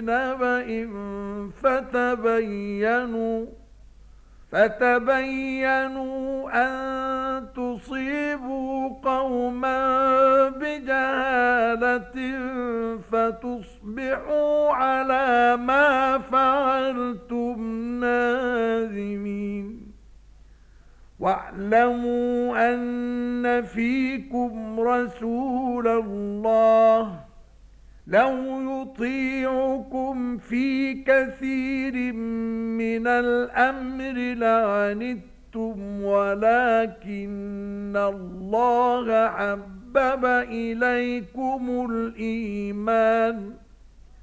بنبأ فتبينوا فتبينوا أن تصيبوا قوما بجهالة فتصبحوا على ما فعلتم ناذمين واعلموا أن فيكم رسول الله لو يطيعكم في كثير من الأمر لعنتم ولكن الله عبب إليكم الإيمان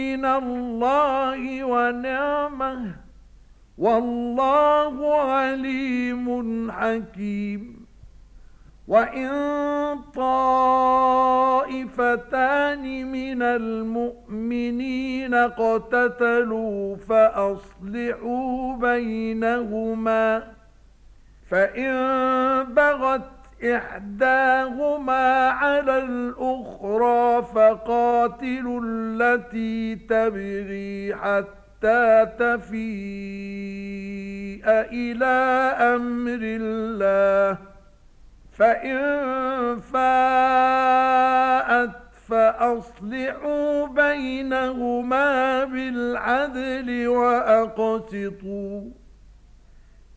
من الله ونعمه والله عليم حكيم. وإن طائفتان من المؤمنين قتتلوا فأصلحوا بينهما. فإن بغت إحداهما على الأخرى فقاتلوا التي تبغي حتى تفيء إلى أمر الله. فإن فاءت فأصلحوا بينهما بالعدل وأقسطوا.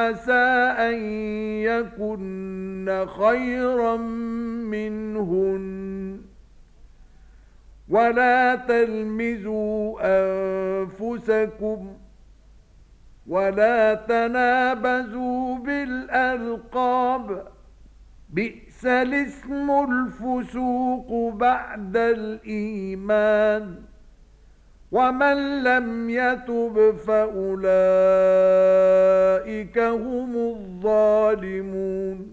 عسى أن يكن خيرا منهن. ولا تلمزوا أنفسكم ولا تنابزوا بالألقاب. بئس الاسم الفسوق بعد الإيمان. ومن لم يتب فأولئك هم الظالمون